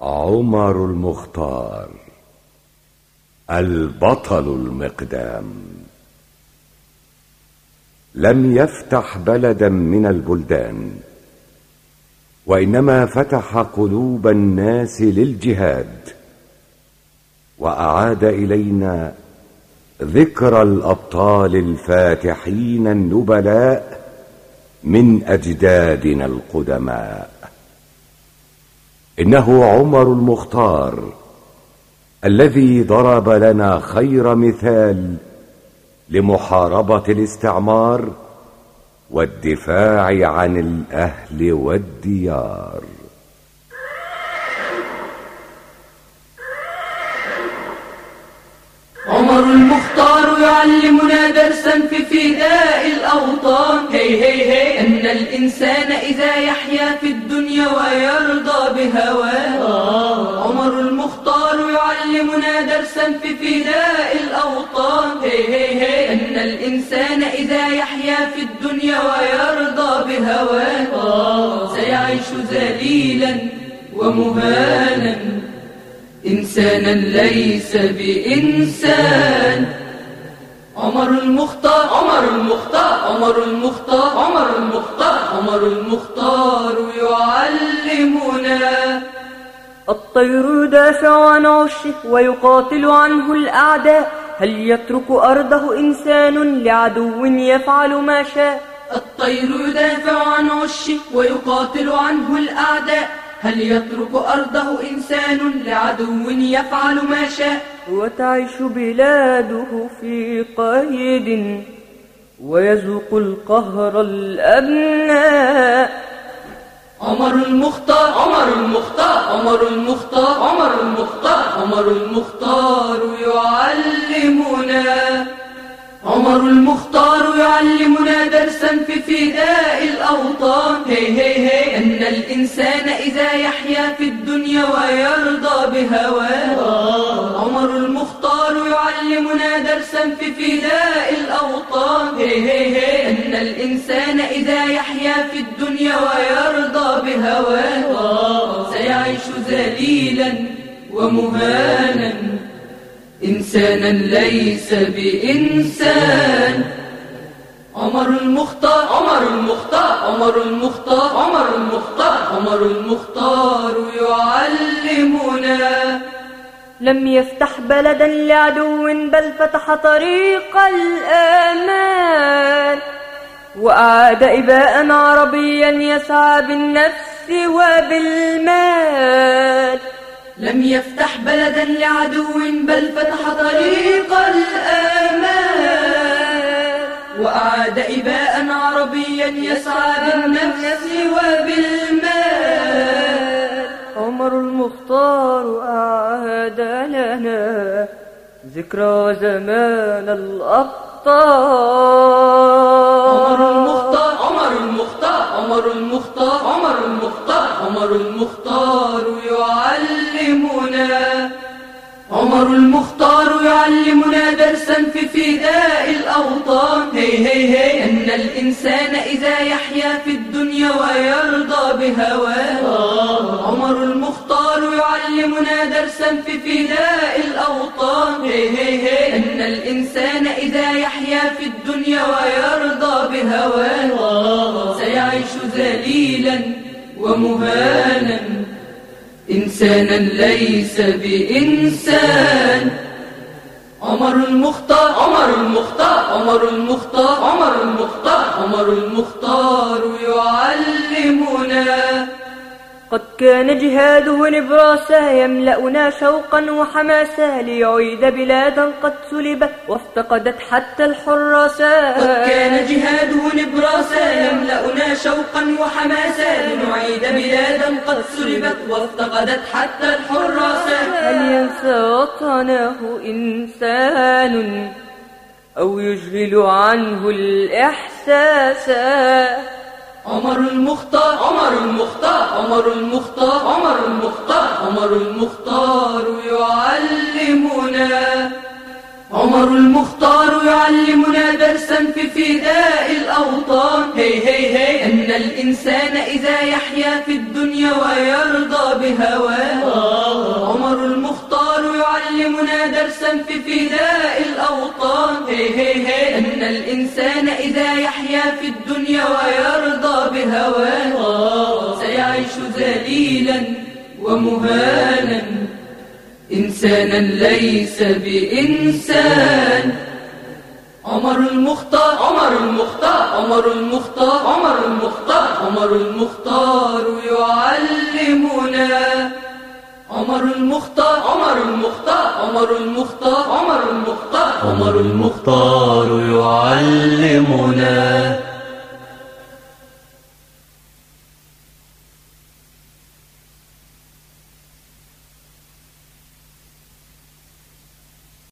عمر المختار البطل المقدام. لم يفتح بلدا من البلدان وإنما فتح قلوب الناس للجهاد وأعاد إلينا ذكر الأبطال الفاتحين النبلاء من أجدادنا القدماء. إنه عمر المختار الذي ضرب لنا خير مثال لمحاربة الاستعمار والدفاع عن الأهل والديار عمر المختار يعلمنا درسا في فداء الأوطان. هي هي هي. أن الإنسان إذا يحيا في الدنيا ويرضى بهواه. عمر المختار يعلمنا درسا في فداء الأوطان. هي هي هي. أن الإنسان إذا يحيا في الدنيا ويرضى بهواه. سيعيش ذليلا ومهانا. إنسانا ليس بإنسان. عمر المختار عمر المختار عمر المختار عمر المختار عمر المختار يعلمنا. الطير يدافع عن عشه ويقاتل عنه الأعداء. هل يترك أرضه إنسان لعدو يفعل ما شاء؟ الطير يدافع عن عشه ويقاتل عنه الأعداء. هل يترك أرضه إنسان لعدو يفعل ما شاء؟ وتعيش بلاده في قيد ويذوق القهر الأبناء عمر المختار عمر المختار عمر المختار عمر المختار عمر المختار يعلمنا. عمر المختار يعلمنا درسا في فداء الأوطان. هي هي هي. الإنسان إذا يحيا في الدنيا ويرضى بهواه. عمر المختار يعلمنا درسا في فداء الأوطان. أن الإنسان إذا يحيا في الدنيا ويرضى بهواه. سيعيش ذليلا ومهانا. إنسانا ليس بإنسان. عمر المختار عمر المختار عمر المختار عمر المختار عمر المختار يعلمنا. لم يفتح بلدا لعدو بل فتح طريق الأمان. وأعاد إباء عربيا يسعى بالنفس وبالمال. لم يفتح بلدا لعدو بل فتح طريق وأعاد إباء عربيا يسعى بالنفس وبالمال عمر المختار أعاد لنا ذكرى زمان الأبطال. عمر المختار عمر المختار عمر المختار عمر المختار عمر المختار يعلمنا. عمر المختار يعلمنا درسا في فداء الأوطان. هي هي هي أن الإنسان إذا يحيا في الدنيا ويرضى بهواه. عمر المختار يعلمنا درسا في فداء الأوطان. هي هي هي أن الإنسان إذا يحيا في الدنيا ويرضى بهواه. سيعيش ذليلا ومهانا. إنسانا ليس بإنسان. عمر المختار عمر المختار عمر المختار عمر المختار عمر المختار يعلمنا. قد كان جهاده نبراسا يملأنا شوقا وحماسا ليعيد بلادا قد سلبت وافتقدت حتى الحراسا قد كان جهاده نبراسا يملأنا شوقا وحماسا لنعيد بلادا قد سلبت وافتقدت حتى الحراسا هل ينسى وطنه إنسان أو يجهل عنه الإحساس؟ عمر المختار عمر المختار عمر المختار عمر المختار عمر المختار يعلمنا. عمر المختار يعلمنا درسا في فداء الأوطان. هي هي هي أن الإنسان إذا يحيا في الدنيا ويرضى بهواه. عمر المختار يعلمنا درسا في فداء الأوطان. هي هي هي أن الإنسان إذا يحيا في الدنيا ويرضى بهواه سيعيش ذليلا ومهانا. إنسانا ليس بإنسان. عمر المختار عمر المختار عمر المختار عمر المختار عمر المختار يعلمنا. عمر المختار عمر المختار عمر المختار عمر المختار عمر المختار يعلمنا.